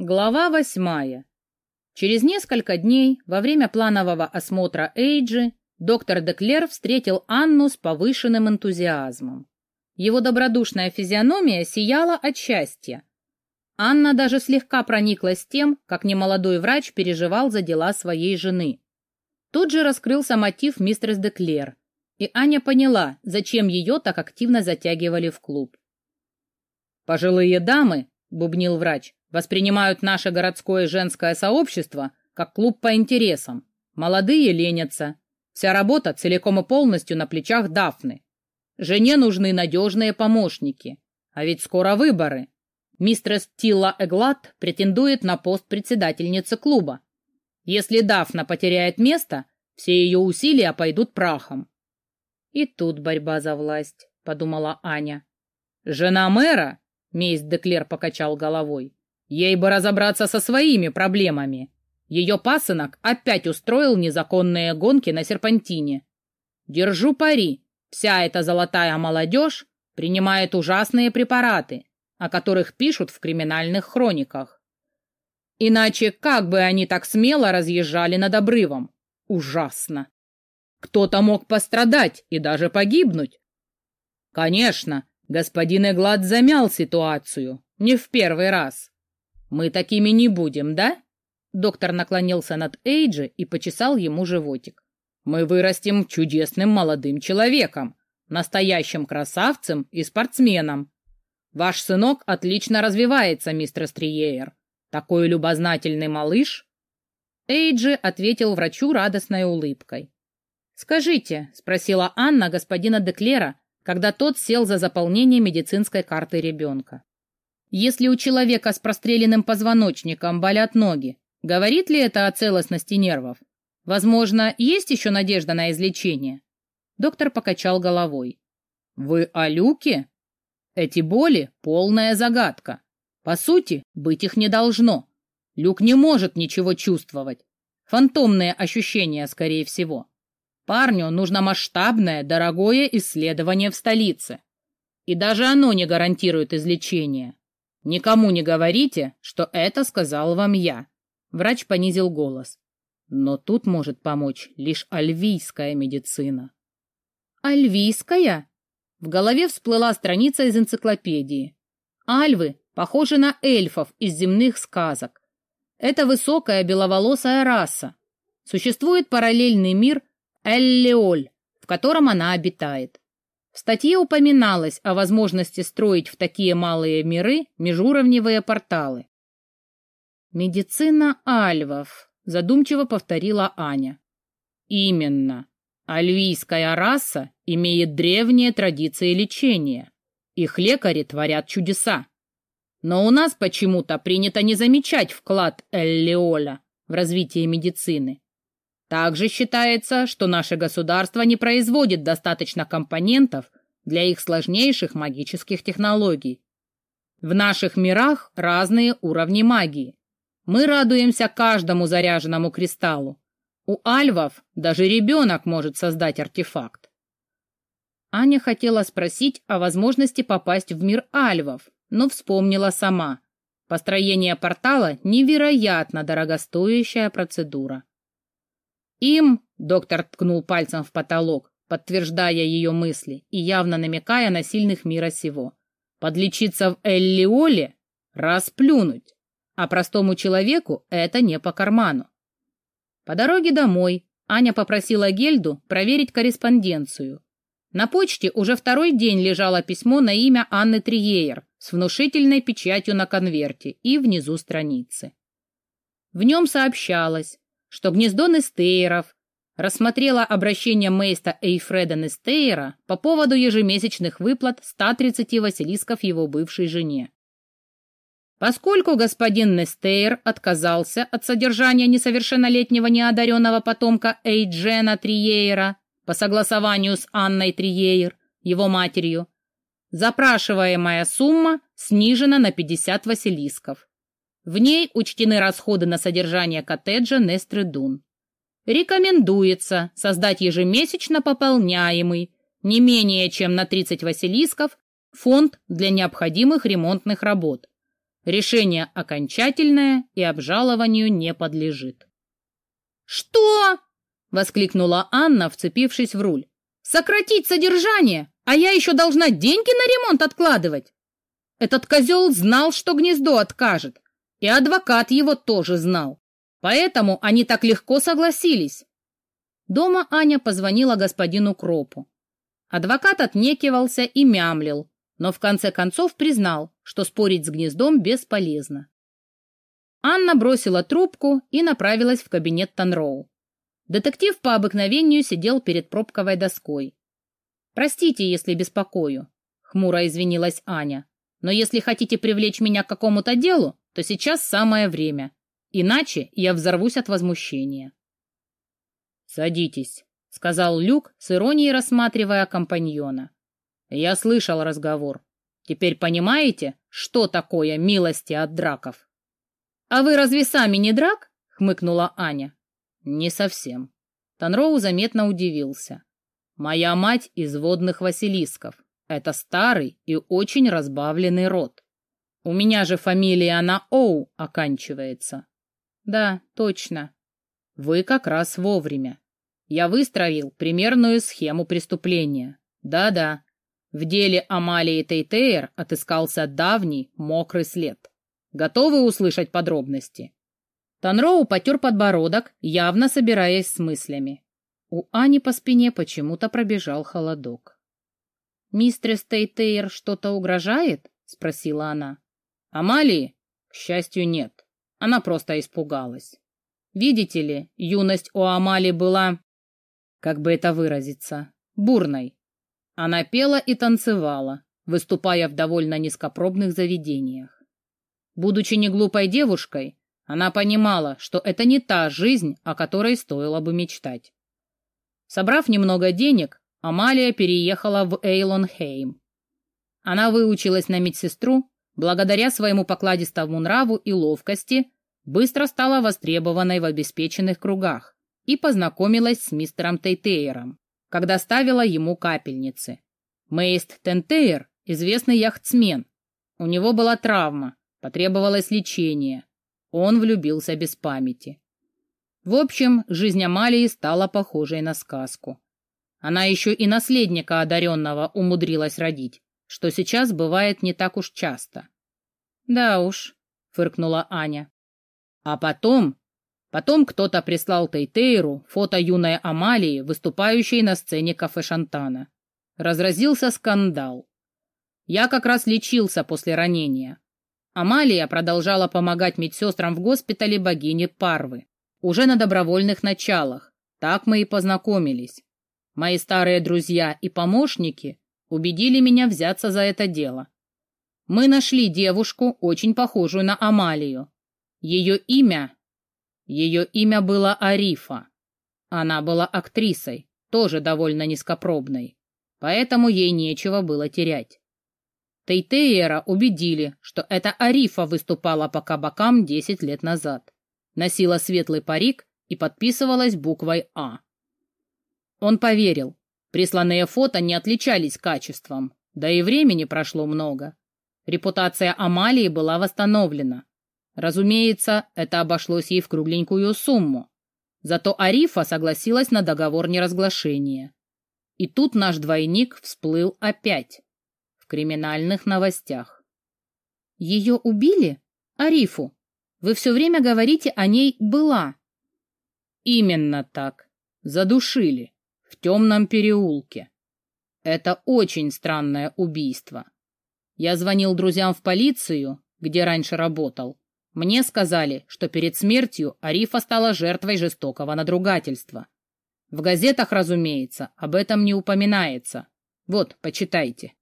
Глава восьмая. Через несколько дней, во время планового осмотра Эйджи, доктор Деклер встретил Анну с повышенным энтузиазмом. Его добродушная физиономия сияла от счастья. Анна даже слегка прониклась тем, как немолодой врач переживал за дела своей жены. Тут же раскрылся мотив мистерс Деклер, и Аня поняла, зачем ее так активно затягивали в клуб. «Пожилые дамы», — бубнил врач, Воспринимают наше городское женское сообщество как клуб по интересам. Молодые ленятся. Вся работа целиком и полностью на плечах Дафны. Жене нужны надежные помощники. А ведь скоро выборы. Мистрес Тилла Эглат претендует на пост председательницы клуба. Если Дафна потеряет место, все ее усилия пойдут прахом. И тут борьба за власть, подумала Аня. Жена мэра, Мейс Деклер покачал головой, Ей бы разобраться со своими проблемами. Ее пасынок опять устроил незаконные гонки на серпантине. Держу пари, вся эта золотая молодежь принимает ужасные препараты, о которых пишут в криминальных хрониках. Иначе как бы они так смело разъезжали над обрывом? Ужасно. Кто-то мог пострадать и даже погибнуть. Конечно, господин Эглад замял ситуацию, не в первый раз. «Мы такими не будем, да?» Доктор наклонился над Эйджи и почесал ему животик. «Мы вырастим чудесным молодым человеком, настоящим красавцем и спортсменом. Ваш сынок отлично развивается, мистер Стриеер. Такой любознательный малыш!» Эйджи ответил врачу радостной улыбкой. «Скажите», — спросила Анна господина Деклера, когда тот сел за заполнение медицинской карты ребенка. Если у человека с простреленным позвоночником болят ноги, говорит ли это о целостности нервов? Возможно, есть еще надежда на излечение? Доктор покачал головой. Вы о люке? Эти боли — полная загадка. По сути, быть их не должно. Люк не может ничего чувствовать. Фантомные ощущения, скорее всего. Парню нужно масштабное, дорогое исследование в столице. И даже оно не гарантирует излечение. Никому не говорите, что это сказал вам я. Врач понизил голос. Но тут может помочь лишь альвийская медицина. Альвийская? В голове всплыла страница из энциклопедии. Альвы похожи на эльфов из земных сказок. Это высокая беловолосая раса. Существует параллельный мир Эллеоль, в котором она обитает. В статье упоминалось о возможности строить в такие малые миры межуровневые порталы. «Медицина альвов», — задумчиво повторила Аня. «Именно. Альвийская раса имеет древние традиции лечения. Их лекари творят чудеса. Но у нас почему-то принято не замечать вклад Эллиоля в развитие медицины. Также считается, что наше государство не производит достаточно компонентов для их сложнейших магических технологий. В наших мирах разные уровни магии. Мы радуемся каждому заряженному кристаллу. У альвов даже ребенок может создать артефакт. Аня хотела спросить о возможности попасть в мир альвов, но вспомнила сама. Построение портала – невероятно дорогостоящая процедура. Им, доктор ткнул пальцем в потолок, подтверждая ее мысли и явно намекая на сильных мира сего. Подлечиться в Эллиоле — расплюнуть, а простому человеку это не по карману. По дороге домой Аня попросила Гельду проверить корреспонденцию. На почте уже второй день лежало письмо на имя Анны Триеер с внушительной печатью на конверте и внизу страницы. В нем сообщалось, что гнездо Нестейров рассмотрела обращение Мейста Эйфреда Нестейра по поводу ежемесячных выплат 130 василисков его бывшей жене. Поскольку господин Нестейр отказался от содержания несовершеннолетнего неодаренного потомка Эйджена Триейра по согласованию с Анной Триейр, его матерью, запрашиваемая сумма снижена на 50 василисков. В ней учтены расходы на содержание коттеджа Нестредун. Рекомендуется создать ежемесячно пополняемый, не менее чем на 30 василисков, фонд для необходимых ремонтных работ. Решение окончательное и обжалованию не подлежит. «Что?» — воскликнула Анна, вцепившись в руль. «Сократить содержание, а я еще должна деньги на ремонт откладывать!» Этот козел знал, что гнездо откажет, и адвокат его тоже знал. Поэтому они так легко согласились. Дома Аня позвонила господину Кропу. Адвокат отнекивался и мямлил, но в конце концов признал, что спорить с гнездом бесполезно. Анна бросила трубку и направилась в кабинет Танроу. Детектив по обыкновению сидел перед пробковой доской. «Простите, если беспокою», — хмуро извинилась Аня. «Но если хотите привлечь меня к какому-то делу, то сейчас самое время. Иначе я взорвусь от возмущения. «Садитесь», — сказал Люк, с иронией рассматривая компаньона. «Я слышал разговор. Теперь понимаете, что такое милости от драков?» «А вы разве сами не драк?» — хмыкнула Аня. «Не совсем». Танроу заметно удивился. «Моя мать из водных василисков. Это старый и очень разбавленный род. У меня же фамилия на Оу оканчивается. Да, точно. Вы как раз вовремя. Я выстроил примерную схему преступления. Да-да. В деле Амалии Тейтейр отыскался давний мокрый след. Готовы услышать подробности? Танроу потер подбородок, явно собираясь с мыслями. У Ани по спине почему-то пробежал холодок. «Мистерс Тейтейр что-то угрожает?» — спросила она. Амалии, к счастью, нет. Она просто испугалась. Видите ли, юность у Амали была, как бы это выразиться, бурной. Она пела и танцевала, выступая в довольно низкопробных заведениях. Будучи не глупой девушкой, она понимала, что это не та жизнь, о которой стоило бы мечтать. Собрав немного денег, Амалия переехала в Эйлонхейм. Она выучилась на медсестру благодаря своему покладистому нраву и ловкости, быстро стала востребованной в обеспеченных кругах и познакомилась с мистером Тейтейером, когда ставила ему капельницы. Мейст Тентейер – известный яхтсмен. У него была травма, потребовалось лечение. Он влюбился без памяти. В общем, жизнь Амалии стала похожей на сказку. Она еще и наследника одаренного умудрилась родить, что сейчас бывает не так уж часто. Да уж, фыркнула Аня. А потом, потом кто-то прислал Тейтейру фото юной Амалии, выступающей на сцене кафе Шантана. Разразился скандал. Я как раз лечился после ранения. Амалия продолжала помогать медсестрам в госпитале богини Парвы. Уже на добровольных началах. Так мы и познакомились. Мои старые друзья и помощники убедили меня взяться за это дело. Мы нашли девушку, очень похожую на Амалию. Ее имя... Ее имя было Арифа. Она была актрисой, тоже довольно низкопробной, поэтому ей нечего было терять. Тейтеера убедили, что это Арифа выступала по кабакам 10 лет назад, носила светлый парик и подписывалась буквой «А». Он поверил, Присланные фото не отличались качеством, да и времени прошло много. Репутация Амалии была восстановлена. Разумеется, это обошлось ей в кругленькую сумму. Зато Арифа согласилась на договор неразглашения. И тут наш двойник всплыл опять. В криминальных новостях. Ее убили? Арифу? Вы все время говорите о ней «была». Именно так. Задушили в темном переулке. Это очень странное убийство. Я звонил друзьям в полицию, где раньше работал. Мне сказали, что перед смертью Арифа стала жертвой жестокого надругательства. В газетах, разумеется, об этом не упоминается. Вот, почитайте.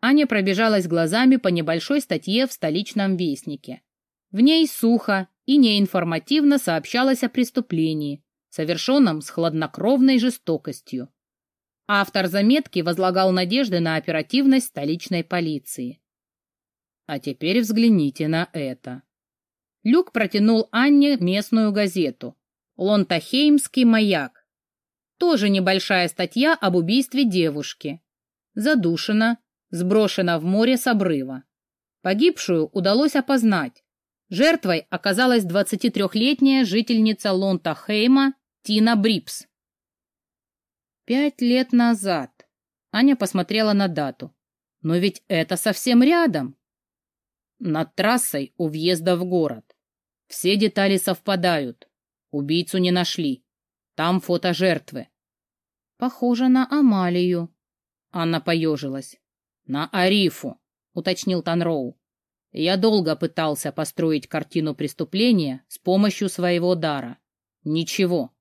Аня пробежалась глазами по небольшой статье в столичном вестнике. В ней сухо и неинформативно сообщалось о преступлении, совершенном с хладнокровной жестокостью. Автор заметки возлагал надежды на оперативность столичной полиции. А теперь взгляните на это. Люк протянул Анне местную газету «Лонтахеймский маяк». Тоже небольшая статья об убийстве девушки. Задушена, сброшена в море с обрыва. Погибшую удалось опознать. Жертвой оказалась 23-летняя жительница Лонта-Хейма Тина Брипс. Пять лет назад. Аня посмотрела на дату. Но ведь это совсем рядом. Над трассой у въезда в город. Все детали совпадают. Убийцу не нашли. Там фото жертвы. Похоже на Амалию. Анна поежилась. На Арифу, уточнил Танроу. Я долго пытался построить картину преступления с помощью своего дара. Ничего.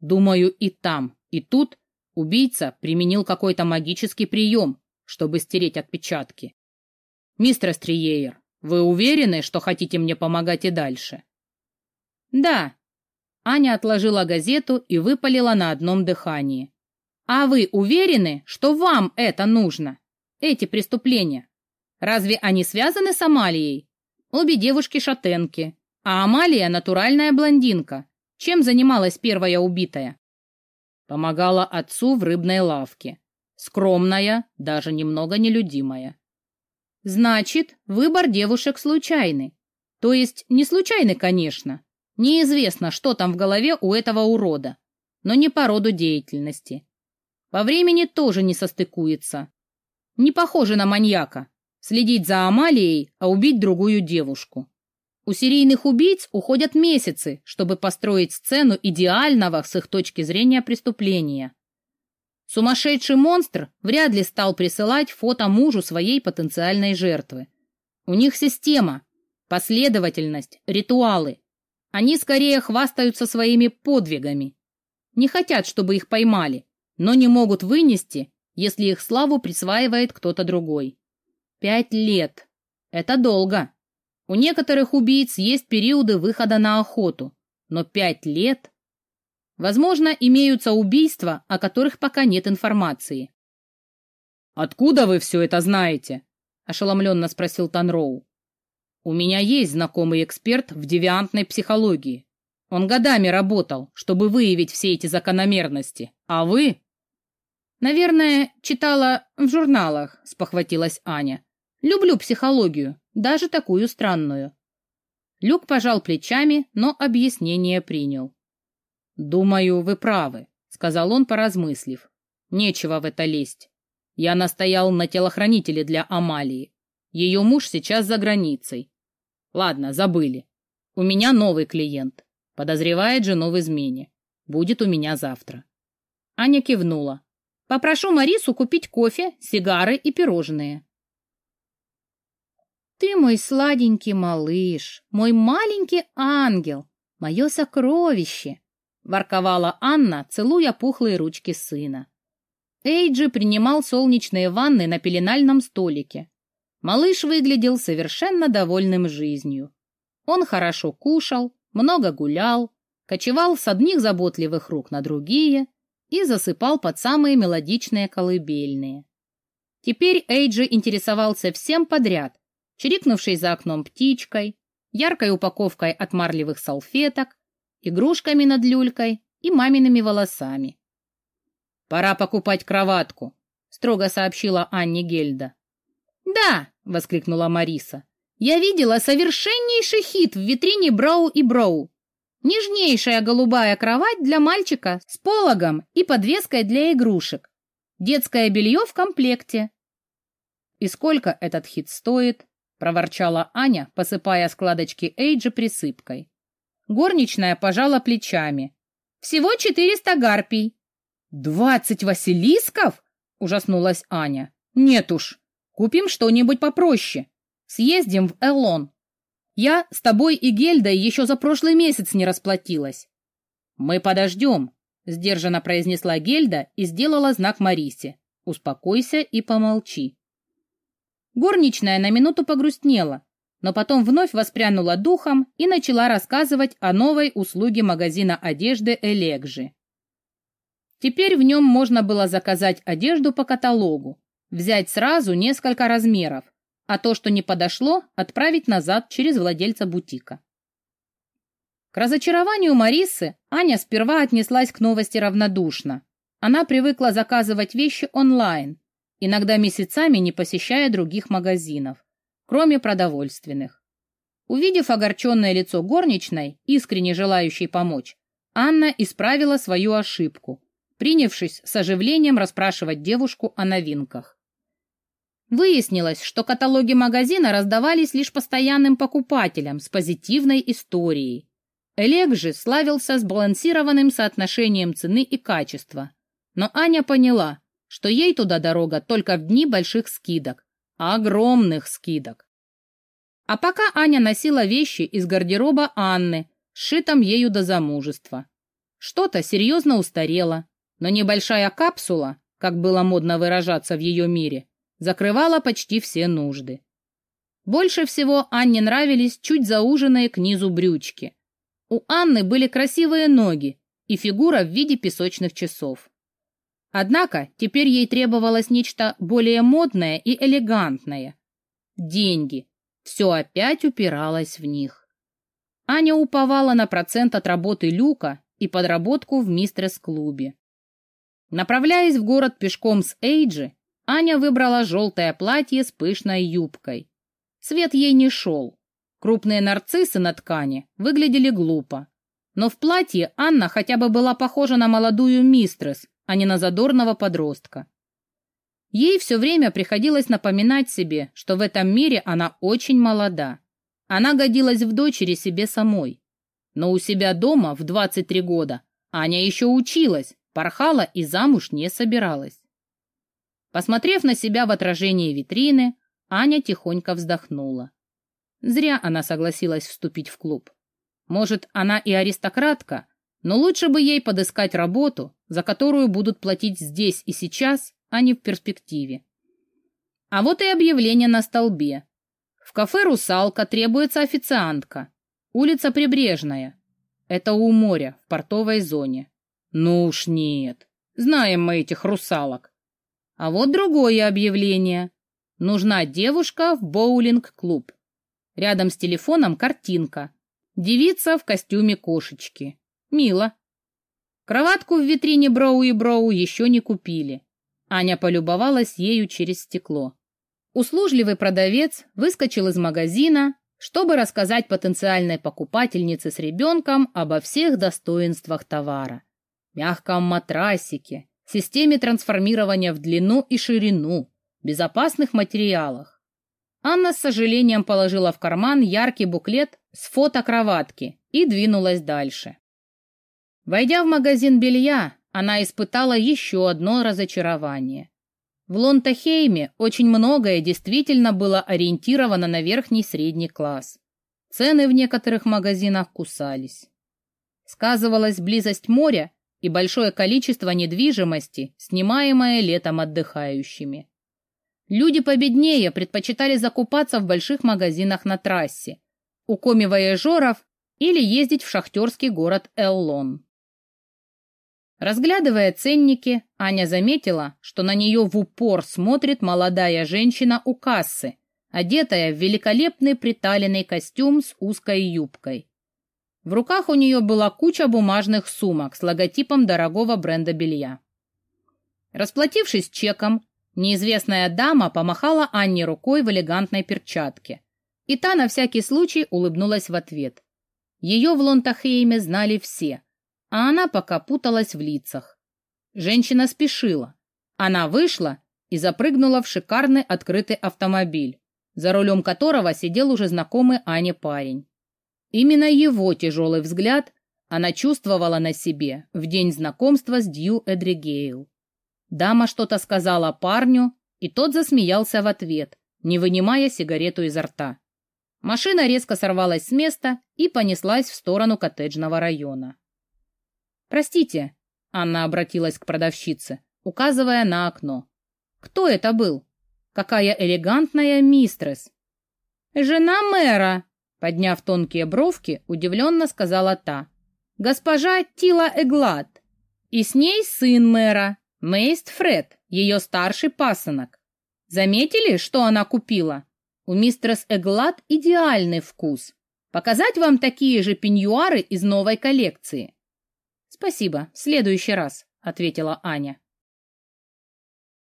Думаю, и там, и тут убийца применил какой-то магический прием, чтобы стереть отпечатки. Мистер Стриеер, вы уверены, что хотите мне помогать и дальше? Да. Аня отложила газету и выпалила на одном дыхании. А вы уверены, что вам это нужно? Эти преступления? Разве они связаны с Амалией? Обе девушки-шатенки, а Амалия натуральная блондинка. Чем занималась первая убитая? Помогала отцу в рыбной лавке. Скромная, даже немного нелюдимая. Значит, выбор девушек случайный. То есть не случайный, конечно. Неизвестно, что там в голове у этого урода, но не по роду деятельности. По времени тоже не состыкуется. Не похоже на маньяка. Следить за Амалией, а убить другую девушку. У серийных убийц уходят месяцы, чтобы построить сцену идеального с их точки зрения преступления. Сумасшедший монстр вряд ли стал присылать фото мужу своей потенциальной жертвы. У них система, последовательность, ритуалы. Они скорее хвастаются своими подвигами. Не хотят, чтобы их поймали, но не могут вынести, если их славу присваивает кто-то другой. Пять лет. Это долго. У некоторых убийц есть периоды выхода на охоту, но пять лет... Возможно, имеются убийства, о которых пока нет информации. «Откуда вы все это знаете?» – ошеломленно спросил Танроу. «У меня есть знакомый эксперт в девиантной психологии. Он годами работал, чтобы выявить все эти закономерности. А вы...» «Наверное, читала в журналах», – спохватилась Аня. «Люблю психологию даже такую странную. Люк пожал плечами, но объяснение принял. «Думаю, вы правы», — сказал он, поразмыслив. «Нечего в это лезть. Я настоял на телохранителе для Амалии. Ее муж сейчас за границей. Ладно, забыли. У меня новый клиент. Подозревает жену в измене. Будет у меня завтра». Аня кивнула. «Попрошу Марису купить кофе, сигары и пирожные. Ты мой сладенький малыш, мой маленький ангел, мое сокровище, ворковала Анна, целуя пухлые ручки сына. Эйджи принимал солнечные ванны на пеленальном столике. Малыш выглядел совершенно довольным жизнью. Он хорошо кушал, много гулял, кочевал с одних заботливых рук на другие и засыпал под самые мелодичные колыбельные. Теперь Эйджи интересовался всем подряд, чирикнувшей за окном птичкой, яркой упаковкой от марлевых салфеток, игрушками над люлькой и мамиными волосами. «Пора покупать кроватку», — строго сообщила Анне Гельда. «Да!» — воскликнула Мариса. «Я видела совершеннейший хит в витрине Броу и Броу. Нежнейшая голубая кровать для мальчика с пологом и подвеской для игрушек. Детское белье в комплекте». «И сколько этот хит стоит?» — проворчала Аня, посыпая складочки Эйджи присыпкой. Горничная пожала плечами. «Всего четыреста гарпий». «Двадцать василисков?» — ужаснулась Аня. «Нет уж, купим что-нибудь попроще. Съездим в Элон. Я с тобой и Гельдой еще за прошлый месяц не расплатилась». «Мы подождем», — сдержанно произнесла Гельда и сделала знак Марисе. «Успокойся и помолчи». Горничная на минуту погрустнела, но потом вновь воспрянула духом и начала рассказывать о новой услуге магазина одежды Элегжи. Теперь в нем можно было заказать одежду по каталогу, взять сразу несколько размеров, а то, что не подошло, отправить назад через владельца бутика. К разочарованию Марисы Аня сперва отнеслась к новости равнодушно. Она привыкла заказывать вещи онлайн, иногда месяцами не посещая других магазинов. кроме продовольственных. Увидев огорченное лицо горничной, искренне желающей помочь, Анна исправила свою ошибку, принявшись с оживлением расспрашивать девушку о новинках. Выяснилось, что каталоги магазина раздавались лишь постоянным покупателям с позитивной историей. Элег же славился сбалансированным соотношением цены и качества. Но Аня поняла, что ей туда дорога только в дни больших скидок, огромных скидок. А пока Аня носила вещи из гардероба Анны, сшитом ею до замужества. Что-то серьезно устарело, но небольшая капсула, как было модно выражаться в ее мире, закрывала почти все нужды. Больше всего Анне нравились чуть зауженные к низу брючки. У Анны были красивые ноги и фигура в виде песочных часов. Однако теперь ей требовалось нечто более модное и элегантное. Деньги, все опять упиралось в них. Аня уповала на процент от работы Люка и подработку в мистрес-клубе. Направляясь в город пешком с Эйджи, Аня выбрала желтое платье с пышной юбкой. Цвет ей не шел. Крупные нарциссы на ткани выглядели глупо. Но в платье Анна хотя бы была похожа на молодую мистрес, а не на задорного подростка. Ей все время приходилось напоминать себе, что в этом мире она очень молода. Она годилась в дочери себе самой. Но у себя дома в 23 года Аня еще училась, порхала и замуж не собиралась. Посмотрев на себя в отражении витрины, Аня тихонько вздохнула. Зря она согласилась вступить в клуб. Может, она и аристократка, но лучше бы ей подыскать работу, за которую будут платить здесь и сейчас, а не в перспективе. А вот и объявление на столбе. В кафе «Русалка» требуется официантка. Улица Прибрежная. Это у моря, в портовой зоне. Ну уж нет. Знаем мы этих русалок. А вот другое объявление. Нужна девушка в боулинг-клуб. Рядом с телефоном картинка. Девица в костюме кошечки. Мило. Кроватку в витрине Броу и Броу еще не купили. Аня полюбовалась ею через стекло. Услужливый продавец выскочил из магазина, чтобы рассказать потенциальной покупательнице с ребенком обо всех достоинствах товара. Мягком матрасике, системе трансформирования в длину и ширину, безопасных материалах. Анна с сожалением положила в карман яркий буклет с фото кроватки и двинулась дальше. Войдя в магазин белья, она испытала еще одно разочарование. В Лонтахейме очень многое действительно было ориентировано на верхний средний класс. Цены в некоторых магазинах кусались. Сказывалась близость моря и большое количество недвижимости, снимаемое летом отдыхающими. Люди победнее предпочитали закупаться в больших магазинах на трассе, у коми-вояжеров или ездить в шахтерский город Эллон. Разглядывая ценники, Аня заметила, что на нее в упор смотрит молодая женщина у кассы, одетая в великолепный приталенный костюм с узкой юбкой. В руках у нее была куча бумажных сумок с логотипом дорогого бренда белья. Расплатившись чеком, неизвестная дама помахала Анне рукой в элегантной перчатке, и та на всякий случай улыбнулась в ответ. Ее в Лонтахейме знали все, а она пока путалась в лицах. Женщина спешила. Она вышла и запрыгнула в шикарный открытый автомобиль, за рулем которого сидел уже знакомый Ане парень. Именно его тяжелый взгляд она чувствовала на себе в день знакомства с Дью Эдригейл. Дама что-то сказала парню, и тот засмеялся в ответ, не вынимая сигарету изо рта. Машина резко сорвалась с места и понеслась в сторону коттеджного района. «Простите», — Анна обратилась к продавщице, указывая на окно. «Кто это был? Какая элегантная мистрес!» «Жена мэра», — подняв тонкие бровки, удивленно сказала та. «Госпожа Тила Эглад. И с ней сын мэра, Мейст Фред, ее старший пасынок. Заметили, что она купила? У мистерс Эглад идеальный вкус. Показать вам такие же пеньюары из новой коллекции?» «Спасибо, в следующий раз», — ответила Аня.